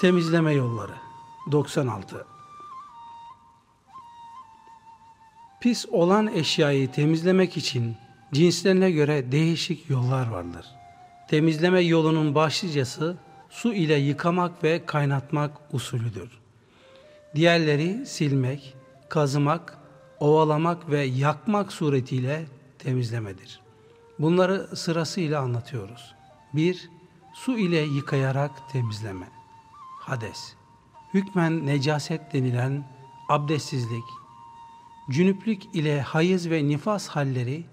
Temizleme yolları 96 Pis olan eşyayı temizlemek için cinslerine göre değişik yollar vardır. Temizleme yolunun başlıcası su ile yıkamak ve kaynatmak usulüdür. Diğerleri silmek, kazımak, ovalamak ve yakmak suretiyle temizlemedir. Bunları sırasıyla anlatıyoruz. 1. Su ile yıkayarak temizleme. Hades. Hükmen necaset denilen abdestsizlik, cünüplük ile hayız ve nifas halleri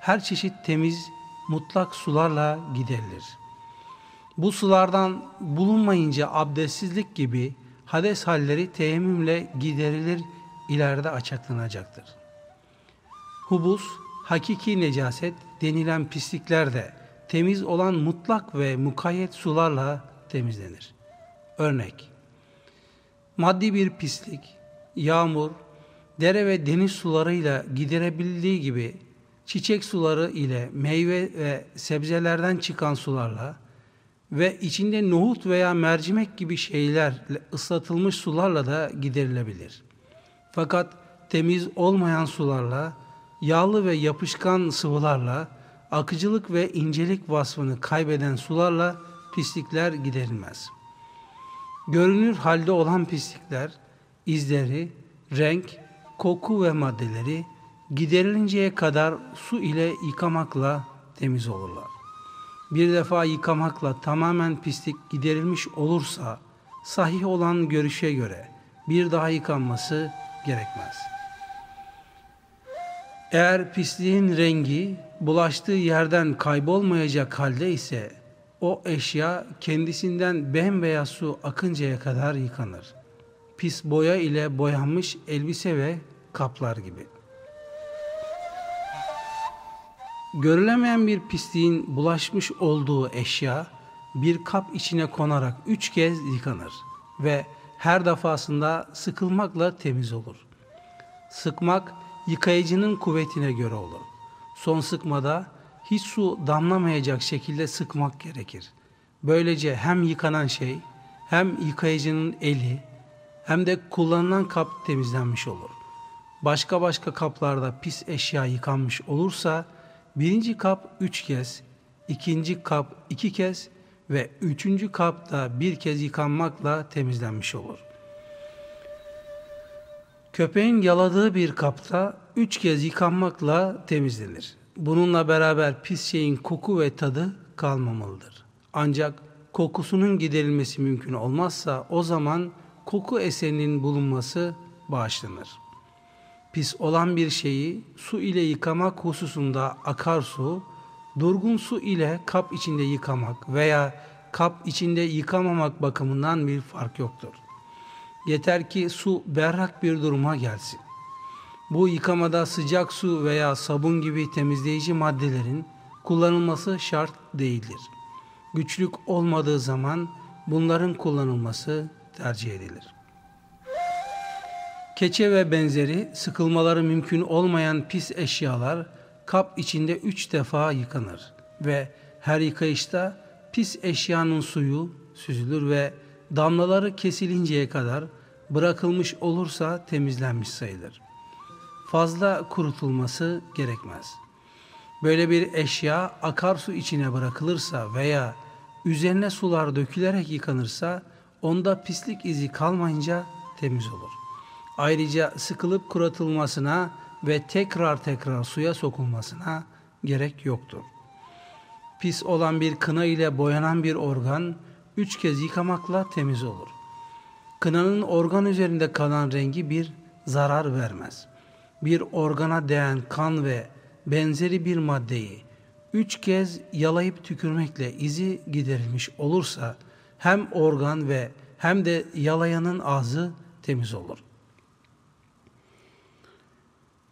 her çeşit temiz, mutlak sularla giderilir. Bu sulardan bulunmayınca abdestsizlik gibi hades halleri teyemmümle giderilir, ileride açıklanacaktır. Hubus, hakiki necaset denilen pislikler de temiz olan mutlak ve mukayyet sularla temizlenir. Örnek, maddi bir pislik, yağmur, dere ve deniz sularıyla giderebildiği gibi çiçek suları ile meyve ve sebzelerden çıkan sularla ve içinde nohut veya mercimek gibi şeylerle ıslatılmış sularla da giderilebilir. Fakat temiz olmayan sularla, yağlı ve yapışkan sıvılarla, akıcılık ve incelik vasfını kaybeden sularla pislikler giderilmez. Görünür halde olan pislikler, izleri, renk, koku ve maddeleri giderilinceye kadar su ile yıkamakla temiz olurlar. Bir defa yıkamakla tamamen pislik giderilmiş olursa sahih olan görüşe göre bir daha yıkanması gerekmez. Eğer pisliğin rengi bulaştığı yerden kaybolmayacak halde ise o eşya kendisinden bembeyaz su akıncaya kadar yıkanır. Pis boya ile boyanmış elbise ve kaplar gibi. Görülemeyen bir pisliğin bulaşmış olduğu eşya bir kap içine konarak üç kez yıkanır ve her defasında sıkılmakla temiz olur. Sıkmak yıkayıcının kuvvetine göre olur. Son sıkmada hiç su damlamayacak şekilde sıkmak gerekir. Böylece hem yıkanan şey hem yıkayıcının eli hem de kullanılan kap temizlenmiş olur. Başka başka kaplarda pis eşya yıkanmış olursa birinci kap üç kez, ikinci kap iki kez ve üçüncü kap da bir kez yıkanmakla temizlenmiş olur. Köpeğin yaladığı bir kapta üç kez yıkanmakla temizlenir. Bununla beraber pis şeyin koku ve tadı kalmamalıdır. Ancak kokusunun giderilmesi mümkün olmazsa o zaman koku eserinin bulunması bağışlanır. Pis olan bir şeyi su ile yıkamak hususunda akarsu, durgun su ile kap içinde yıkamak veya kap içinde yıkamamak bakımından bir fark yoktur. Yeter ki su berrak bir duruma gelsin. Bu yıkamada sıcak su veya sabun gibi temizleyici maddelerin kullanılması şart değildir. Güçlük olmadığı zaman bunların kullanılması tercih edilir. Keçe ve benzeri sıkılmaları mümkün olmayan pis eşyalar kap içinde üç defa yıkanır ve her yıkayışta pis eşyanın suyu süzülür ve damlaları kesilinceye kadar bırakılmış olursa temizlenmiş sayılır. Fazla kurutulması gerekmez. Böyle bir eşya akarsu içine bırakılırsa veya üzerine sular dökülerek yıkanırsa onda pislik izi kalmayınca temiz olur. Ayrıca sıkılıp kuratılmasına ve tekrar tekrar suya sokulmasına gerek yoktur. Pis olan bir kına ile boyanan bir organ üç kez yıkamakla temiz olur. Kınanın organ üzerinde kalan rengi bir zarar vermez. Bir organa değen kan ve benzeri bir maddeyi üç kez yalayıp tükürmekle izi giderilmiş olursa hem organ ve hem de yalayanın ağzı temiz olur.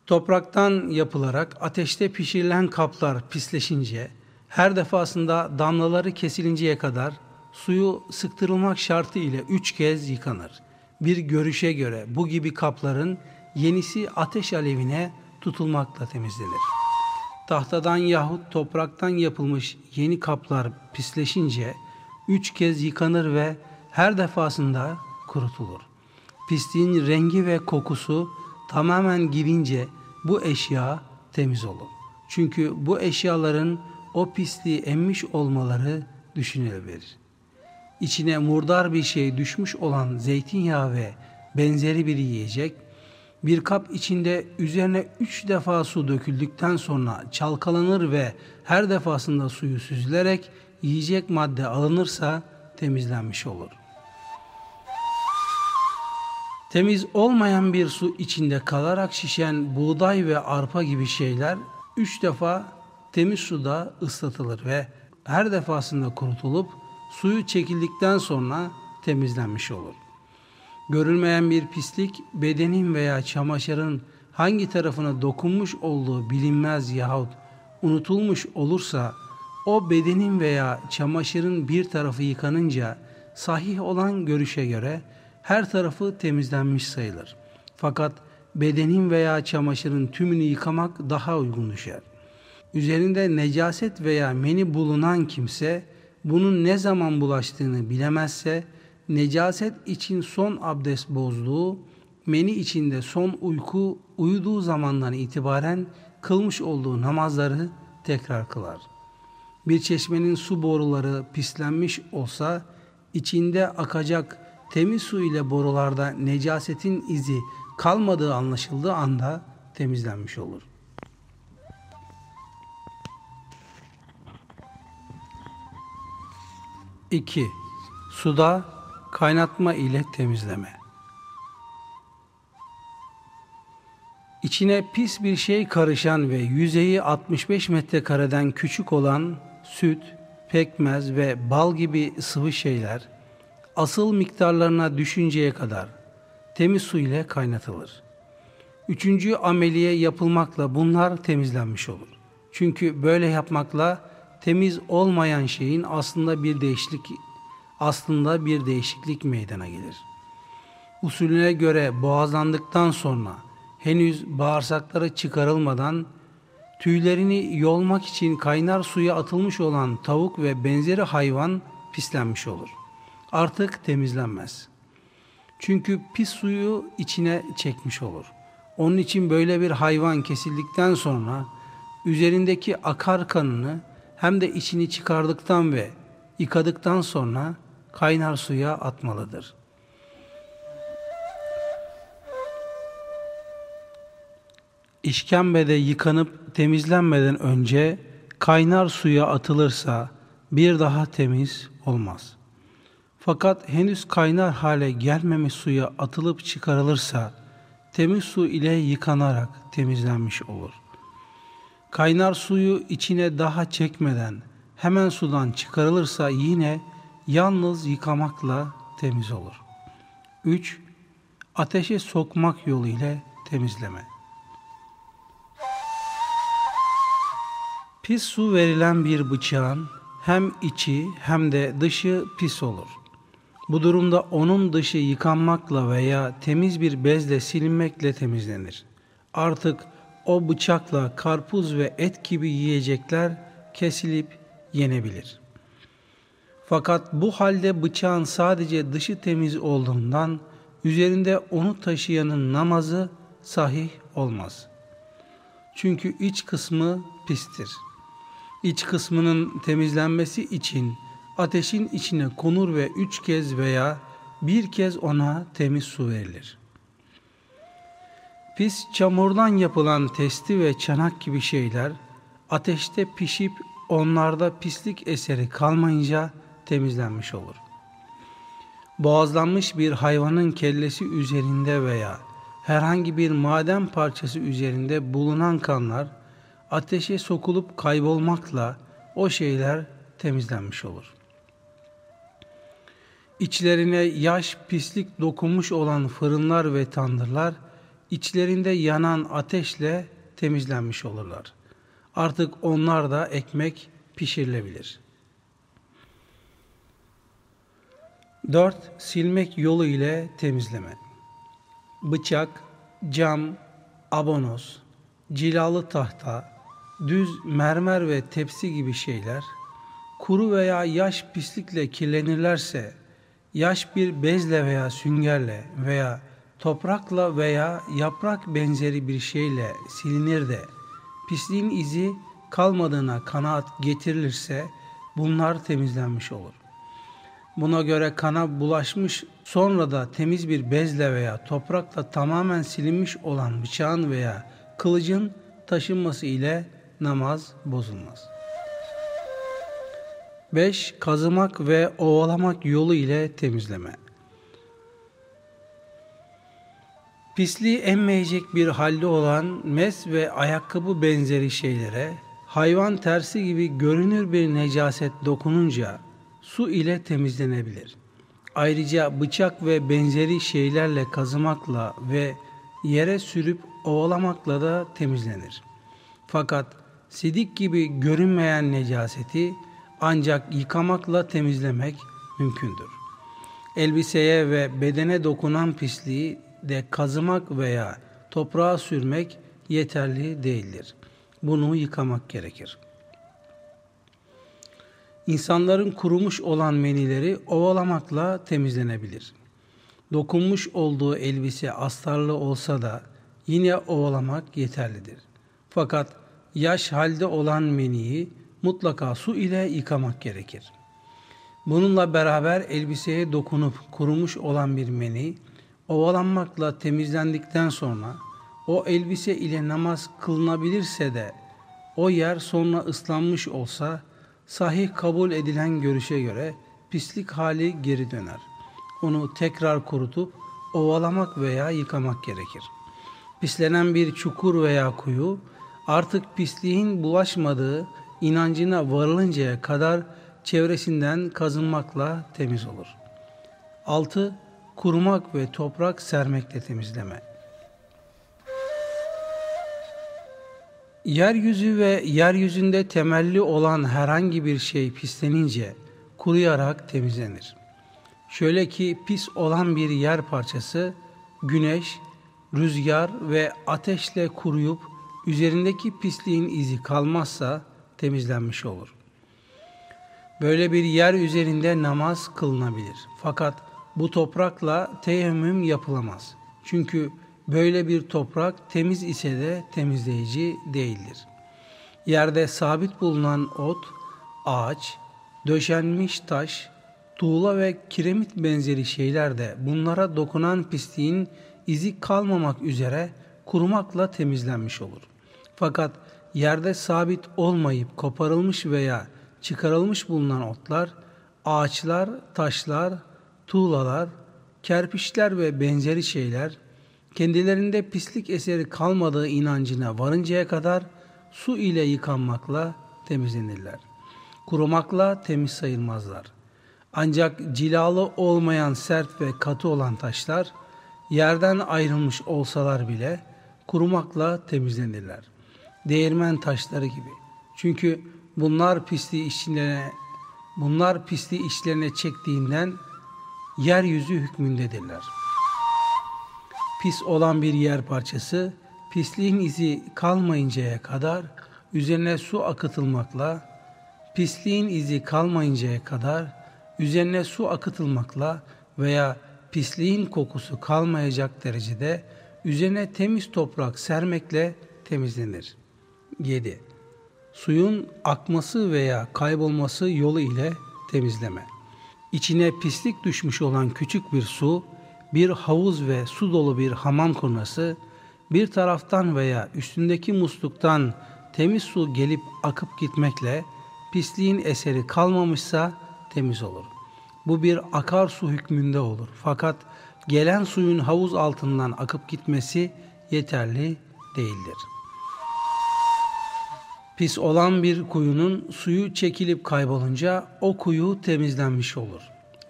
Topraktan yapılarak ateşte pişirilen kaplar pisleşince her defasında damlaları kesilinceye kadar suyu sıktırılmak şartı ile üç kez yıkanır. Bir görüşe göre bu gibi kapların yenisi ateş alevine tutulmakla temizlenir. Tahtadan yahut topraktan yapılmış yeni kaplar pisleşince üç kez yıkanır ve her defasında kurutulur. Pisliğin rengi ve kokusu tamamen gidince bu eşya temiz olur. Çünkü bu eşyaların o pisliği emmiş olmaları düşünülebilir. İçine murdar bir şey düşmüş olan zeytinyağı ve benzeri bir yiyecek, bir kap içinde üzerine üç defa su döküldükten sonra çalkalanır ve her defasında suyu süzülerek yiyecek madde alınırsa temizlenmiş olur. Temiz olmayan bir su içinde kalarak şişen buğday ve arpa gibi şeyler üç defa temiz suda ıslatılır ve her defasında kurutulup suyu çekildikten sonra temizlenmiş olur. Görülmeyen bir pislik bedenin veya çamaşırın hangi tarafına dokunmuş olduğu bilinmez yahut unutulmuş olursa o bedenin veya çamaşırın bir tarafı yıkanınca sahih olan görüşe göre her tarafı temizlenmiş sayılır. Fakat bedenin veya çamaşırın tümünü yıkamak daha uygun düşer. Üzerinde necaset veya meni bulunan kimse bunun ne zaman bulaştığını bilemezse necaset için son abdest bozduğu, meni içinde son uyku uyuduğu zamandan itibaren kılmış olduğu namazları tekrar kılar. Bir çeşmenin su boruları pislenmiş olsa içinde akacak temiz su ile borularda necasetin izi kalmadığı anlaşıldığı anda temizlenmiş olur. İki, suda kaynatma ile temizleme. İçine pis bir şey karışan ve yüzeyi 65 metrekareden küçük olan süt, pekmez ve bal gibi sıvı şeyler asıl miktarlarına düşünceye kadar temiz su ile kaynatılır. Üçüncü ameliye yapılmakla bunlar temizlenmiş olur. Çünkü böyle yapmakla temiz olmayan şeyin aslında bir değişiklik aslında bir değişiklik meydana gelir. Usulüne göre boğazlandıktan sonra henüz bağırsakları çıkarılmadan tüylerini yolmak için kaynar suya atılmış olan tavuk ve benzeri hayvan pislenmiş olur. Artık temizlenmez. Çünkü pis suyu içine çekmiş olur. Onun için böyle bir hayvan kesildikten sonra üzerindeki akar kanını hem de içini çıkardıktan ve yıkadıktan sonra kaynar suya atmalıdır. İşkembede yıkanıp temizlenmeden önce kaynar suya atılırsa bir daha temiz olmaz. Fakat henüz kaynar hale gelmemiş suya atılıp çıkarılırsa temiz su ile yıkanarak temizlenmiş olur. Kaynar suyu içine daha çekmeden hemen sudan çıkarılırsa yine yalnız yıkamakla temiz olur. 3. Ateşe sokmak yolu ile temizleme. Pis su verilen bir bıçağın hem içi hem de dışı pis olur. Bu durumda onun dışı yıkanmakla veya temiz bir bezle silinmekle temizlenir. Artık o bıçakla karpuz ve et gibi yiyecekler kesilip yenebilir. Fakat bu halde bıçağın sadece dışı temiz olduğundan üzerinde onu taşıyanın namazı sahih olmaz. Çünkü iç kısmı pistir. İç kısmının temizlenmesi için ateşin içine konur ve üç kez veya bir kez ona temiz su verilir. Pis çamurdan yapılan testi ve çanak gibi şeyler ateşte pişip onlarda pislik eseri kalmayınca temizlenmiş olur. Boğazlanmış bir hayvanın kellesi üzerinde veya herhangi bir maden parçası üzerinde bulunan kanlar ateşe sokulup kaybolmakla o şeyler temizlenmiş olur. İçlerine yaş, pislik dokunmuş olan fırınlar ve tandırlar içlerinde yanan ateşle temizlenmiş olurlar. Artık onlar da ekmek pişirilebilir. 4. Silmek yolu ile temizleme. Bıçak, cam, abonos, cilalı tahta, düz mermer ve tepsi gibi şeyler kuru veya yaş pislikle kirlenirlerse Yaş bir bezle veya süngerle veya toprakla veya yaprak benzeri bir şeyle silinir de pisliğin izi kalmadığına kanaat getirilirse bunlar temizlenmiş olur. Buna göre kana bulaşmış sonra da temiz bir bezle veya toprakla tamamen silinmiş olan bıçağın veya kılıcın taşınması ile namaz bozulmaz. 5. Kazımak ve ovalamak yolu ile temizleme. Pisliği emmeyecek bir halde olan mes ve ayakkabı benzeri şeylere hayvan tersi gibi görünür bir necaset dokununca su ile temizlenebilir. Ayrıca bıçak ve benzeri şeylerle kazımakla ve yere sürüp ovalamakla da temizlenir. Fakat sidik gibi görünmeyen necaseti ancak yıkamakla temizlemek mümkündür. Elbiseye ve bedene dokunan pisliği de kazımak veya toprağa sürmek yeterli değildir. Bunu yıkamak gerekir. İnsanların kurumuş olan menileri ovalamakla temizlenebilir. Dokunmuş olduğu elbise astarlı olsa da yine ovalamak yeterlidir. Fakat yaş halde olan meniyi mutlaka su ile yıkamak gerekir. Bununla beraber elbiseye dokunup kurumuş olan bir meni ovalanmakla temizlendikten sonra o elbise ile namaz kılınabilirse de o yer sonra ıslanmış olsa sahih kabul edilen görüşe göre pislik hali geri döner. Onu tekrar kurutup ovalamak veya yıkamak gerekir. Pislenen bir çukur veya kuyu artık pisliğin bulaşmadığı inancına varılıncaya kadar çevresinden kazınmakla temiz olur. 6. Kurumak ve toprak sermekle temizleme. Yeryüzü ve yeryüzünde temelli olan herhangi bir şey pislenince kuruyarak temizlenir. Şöyle ki pis olan bir yer parçası güneş, rüzgar ve ateşle kuruyup üzerindeki pisliğin izi kalmazsa temizlenmiş olur. Böyle bir yer üzerinde namaz kılınabilir. Fakat bu toprakla teyemmüm yapılamaz. Çünkü böyle bir toprak temiz ise de temizleyici değildir. Yerde sabit bulunan ot, ağaç, döşenmiş taş, tuğla ve kiremit benzeri şeyler de bunlara dokunan pisliğin izi kalmamak üzere kurumakla temizlenmiş olur. Fakat yerde sabit olmayıp koparılmış veya çıkarılmış bulunan otlar, ağaçlar, taşlar, tuğlalar, kerpiçler ve benzeri şeyler kendilerinde pislik eseri kalmadığı inancına varıncaya kadar su ile yıkanmakla temizlenirler. Kurumakla temiz sayılmazlar. Ancak cilalı olmayan sert ve katı olan taşlar yerden ayrılmış olsalar bile kurumakla temizlenirler değirmen taşları gibi. Çünkü bunlar pisliği işlerine bunlar pisliği işlerine çektiğinden yeryüzü hükmündedirler. Pis olan bir yer parçası pisliğin izi kalmayıncaya kadar üzerine su akıtılmakla pisliğin izi kalmayıncaya kadar üzerine su akıtılmakla veya pisliğin kokusu kalmayacak derecede üzerine temiz toprak sermekle temizlenir. 7. Suyun akması veya kaybolması yolu ile temizleme. İçine pislik düşmüş olan küçük bir su, bir havuz ve su dolu bir hamam kurnası, bir taraftan veya üstündeki musluktan temiz su gelip akıp gitmekle pisliğin eseri kalmamışsa temiz olur. Bu bir akarsu hükmünde olur. Fakat gelen suyun havuz altından akıp gitmesi yeterli değildir. Pis olan bir kuyunun suyu çekilip kaybolunca o kuyu temizlenmiş olur.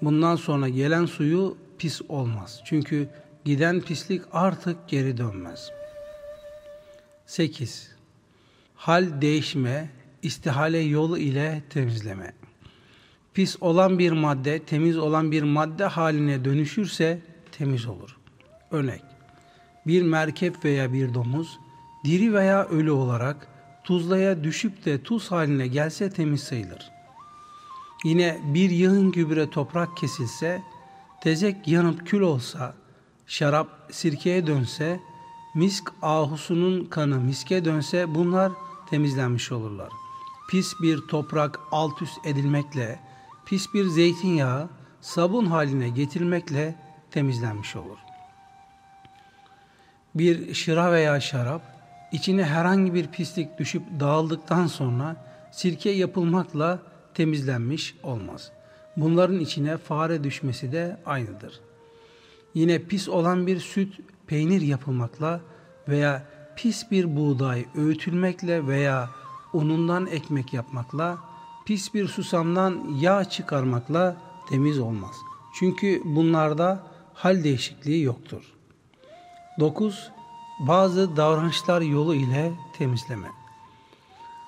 Bundan sonra gelen suyu pis olmaz. Çünkü giden pislik artık geri dönmez. 8. Hal değişme, istihale yolu ile temizleme. Pis olan bir madde, temiz olan bir madde haline dönüşürse temiz olur. Örnek, bir merkep veya bir domuz, diri veya ölü olarak tuzlaya düşüp de tuz haline gelse temiz sayılır. Yine bir yığın gübre toprak kesilse tezek yanıp kül olsa, şarap sirkeye dönse, misk ahusunun kanı miske dönse bunlar temizlenmiş olurlar. Pis bir toprak alt üst edilmekle, pis bir zeytinyağı sabun haline getirmekle temizlenmiş olur. Bir şıra veya şarap, içine herhangi bir pislik düşüp dağıldıktan sonra sirke yapılmakla temizlenmiş olmaz. Bunların içine fare düşmesi de aynıdır. Yine pis olan bir süt, peynir yapılmakla veya pis bir buğday öğütülmekle veya unundan ekmek yapmakla, pis bir susamdan yağ çıkarmakla temiz olmaz. Çünkü bunlarda hal değişikliği yoktur. 9. Bazı davranışlar yolu ile temizleme.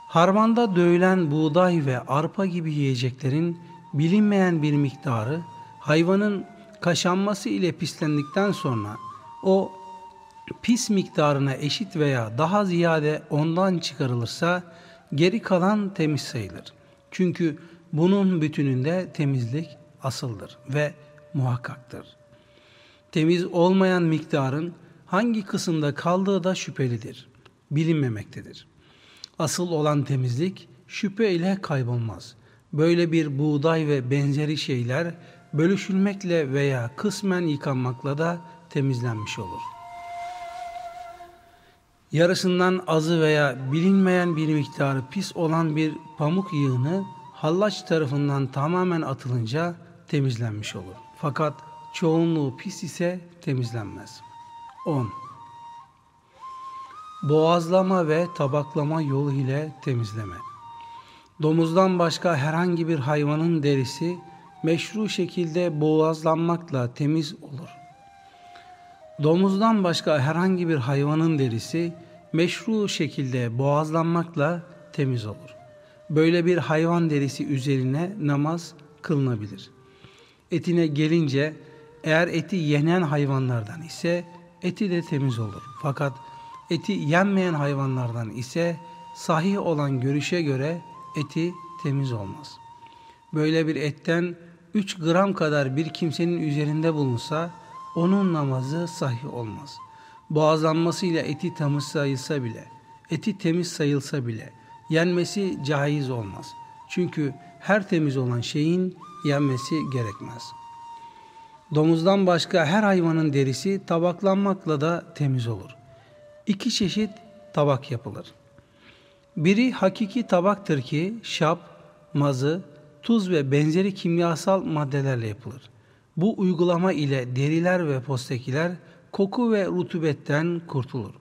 Harmanda dövülen buğday ve arpa gibi yiyeceklerin bilinmeyen bir miktarı hayvanın kaşanması ile pislendikten sonra o pis miktarına eşit veya daha ziyade ondan çıkarılırsa geri kalan temiz sayılır. Çünkü bunun bütününde temizlik asıldır ve muhakkaktır. Temiz olmayan miktarın hangi kısımda kaldığı da şüphelidir, bilinmemektedir. Asıl olan temizlik şüphe ile kaybolmaz. Böyle bir buğday ve benzeri şeyler bölüşülmekle veya kısmen yıkanmakla da temizlenmiş olur. Yarısından azı veya bilinmeyen bir miktarı pis olan bir pamuk yığını hallaç tarafından tamamen atılınca temizlenmiş olur. Fakat çoğunluğu pis ise temizlenmez. 10. Boğazlama ve tabaklama yolu ile temizleme. Domuzdan başka herhangi bir hayvanın derisi meşru şekilde boğazlanmakla temiz olur. Domuzdan başka herhangi bir hayvanın derisi meşru şekilde boğazlanmakla temiz olur. Böyle bir hayvan derisi üzerine namaz kılınabilir. Etine gelince eğer eti yenen hayvanlardan ise eti de temiz olur. Fakat eti yenmeyen hayvanlardan ise sahih olan görüşe göre eti temiz olmaz. Böyle bir etten 3 gram kadar bir kimsenin üzerinde bulunsa onun namazı sahih olmaz. Boğazlanmasıyla eti temiz sayılsa bile, eti temiz sayılsa bile yenmesi caiz olmaz. Çünkü her temiz olan şeyin yenmesi gerekmez. Domuzdan başka her hayvanın derisi tabaklanmakla da temiz olur. İki çeşit tabak yapılır. Biri hakiki tabaktır ki şap, mazı, tuz ve benzeri kimyasal maddelerle yapılır. Bu uygulama ile deriler ve postekiler koku ve rutubetten kurtulur.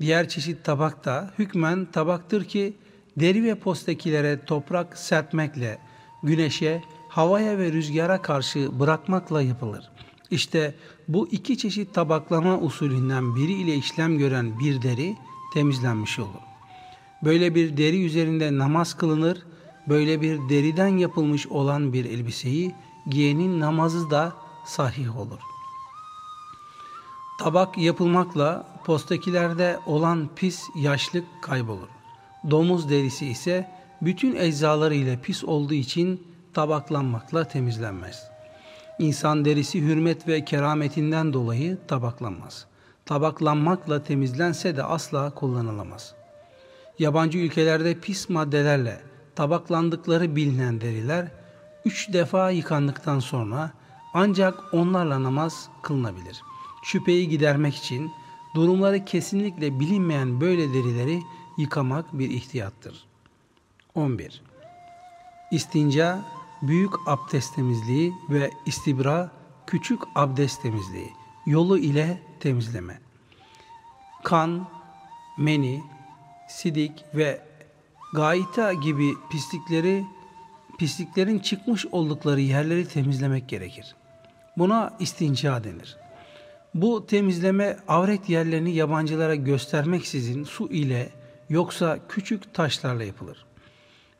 Diğer çeşit tabak da hükmen tabaktır ki deri ve postekilere toprak serpmekle, güneşe, havaya ve rüzgara karşı bırakmakla yapılır. İşte bu iki çeşit tabaklama usulünden biri ile işlem gören bir deri temizlenmiş olur. Böyle bir deri üzerinde namaz kılınır, böyle bir deriden yapılmış olan bir elbiseyi giyenin namazı da sahih olur. Tabak yapılmakla postakilerde olan pis yaşlık kaybolur. Domuz derisi ise bütün eczaları ile pis olduğu için tabaklanmakla temizlenmez. İnsan derisi hürmet ve kerametinden dolayı tabaklanmaz. Tabaklanmakla temizlense de asla kullanılamaz. Yabancı ülkelerde pis maddelerle tabaklandıkları bilinen deriler üç defa yıkandıktan sonra ancak onlarla namaz kılınabilir. Şüpheyi gidermek için durumları kesinlikle bilinmeyen böyle derileri yıkamak bir ihtiyattır. 11. İstinca büyük abdest temizliği ve istibra küçük abdest temizliği yolu ile temizleme. Kan, meni, sidik ve gaita gibi pislikleri pisliklerin çıkmış oldukları yerleri temizlemek gerekir. Buna istinca denir. Bu temizleme avret yerlerini yabancılara göstermeksizin su ile yoksa küçük taşlarla yapılır.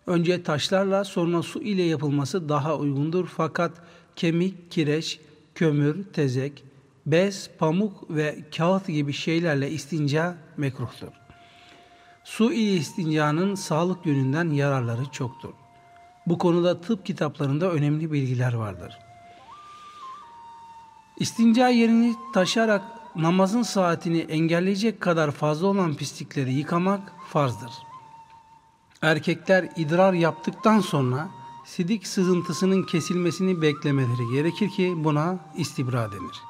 Önce taşlarla sonra su ile yapılması daha uygundur fakat kemik, kireç, kömür, tezek, bez, pamuk ve kağıt gibi şeylerle istinca mekruhtur. Su ile istincanın sağlık yönünden yararları çoktur. Bu konuda tıp kitaplarında önemli bilgiler vardır. İstinca yerini taşarak namazın saatini engelleyecek kadar fazla olan pislikleri yıkamak farzdır. Erkekler idrar yaptıktan sonra sidik sızıntısının kesilmesini beklemeleri gerekir ki buna istibra denir.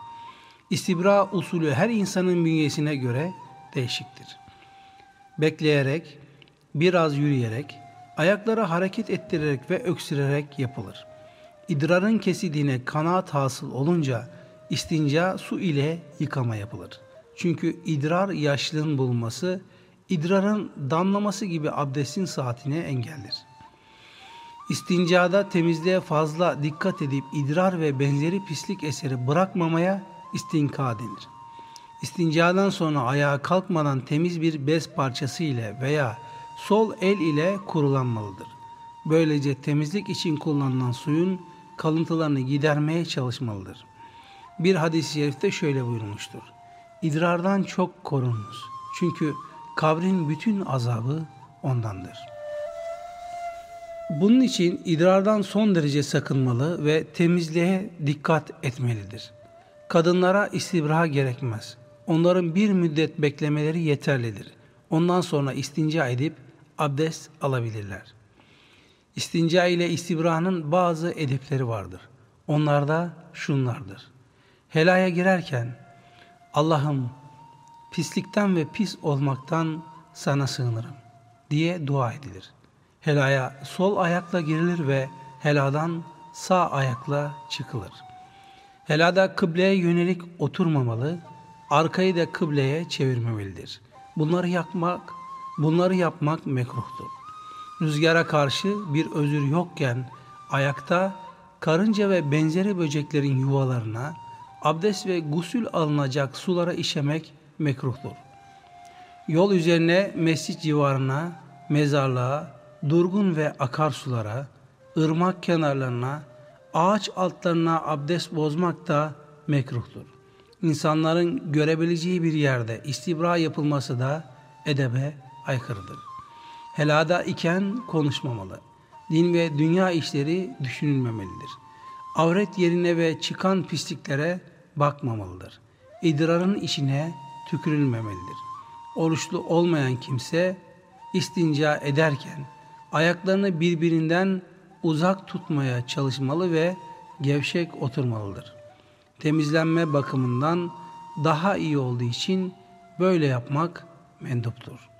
İstibra usulü her insanın bünyesine göre değişiktir. Bekleyerek, biraz yürüyerek, ayakları hareket ettirerek ve öksürerek yapılır. İdrarın kesildiğine kanaat hasıl olunca istinca su ile yıkama yapılır. Çünkü idrar yaşlığın bulunması, idrarın damlaması gibi abdestin saatine engellir. İstincada temizliğe fazla dikkat edip idrar ve benzeri pislik eseri bırakmamaya istinka denir. İstincadan sonra ayağa kalkmadan temiz bir bez parçası ile veya sol el ile kurulanmalıdır. Böylece temizlik için kullanılan suyun kalıntılarını gidermeye çalışmalıdır. Bir hadis-i şerifte şöyle buyurmuştur. İdrardan çok korununuz. Çünkü kabrin bütün azabı ondandır. Bunun için idrardan son derece sakınmalı ve temizliğe dikkat etmelidir. Kadınlara istibra gerekmez. Onların bir müddet beklemeleri yeterlidir. Ondan sonra istinca edip abdest alabilirler. İstinca ile istibranın bazı edepleri vardır. Onlar da şunlardır. Helaya girerken Allah'ım pislikten ve pis olmaktan sana sığınırım diye dua edilir. Helaya sol ayakla girilir ve heladan sağ ayakla çıkılır. Helada kıbleye yönelik oturmamalı, arkayı da kıbleye çevirmemelidir. Bunları yapmak, bunları yapmak mekruhtur. Rüzgara karşı bir özür yokken ayakta karınca ve benzeri böceklerin yuvalarına abdest ve gusül alınacak sulara işemek mekruhtur. Yol üzerine mescit civarına, mezarlığa, durgun ve akarsulara, ırmak kenarlarına, ağaç altlarına abdest bozmak da mekruhtur. İnsanların görebileceği bir yerde istibra yapılması da edebe aykırıdır. Helada iken konuşmamalı. Din ve dünya işleri düşünülmemelidir. Avret yerine ve çıkan pisliklere bakmamalıdır. İdrarın içine tükürülmemelidir. Oruçlu olmayan kimse istinca ederken ayaklarını birbirinden uzak tutmaya çalışmalı ve gevşek oturmalıdır. Temizlenme bakımından daha iyi olduğu için böyle yapmak menduptur.